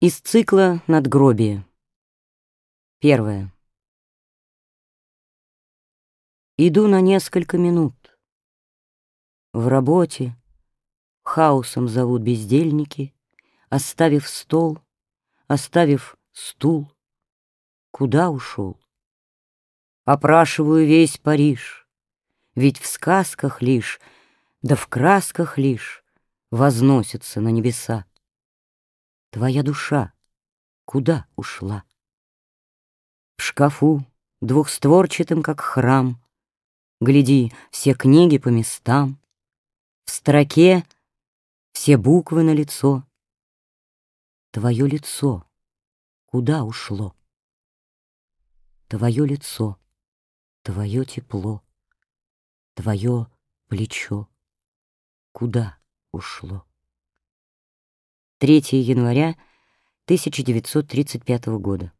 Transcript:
Из цикла «Надгробие». Первое. Иду на несколько минут. В работе хаосом зовут бездельники, Оставив стол, оставив стул. Куда ушел? Опрашиваю весь Париж, Ведь в сказках лишь, да в красках лишь Возносится на небеса. Твоя душа куда ушла? В шкафу, двухстворчатым, как храм, Гляди, все книги по местам, В строке все буквы на лицо. Твое лицо куда ушло? Твое лицо, твое тепло, Твое плечо куда ушло? 3 января 1935 года.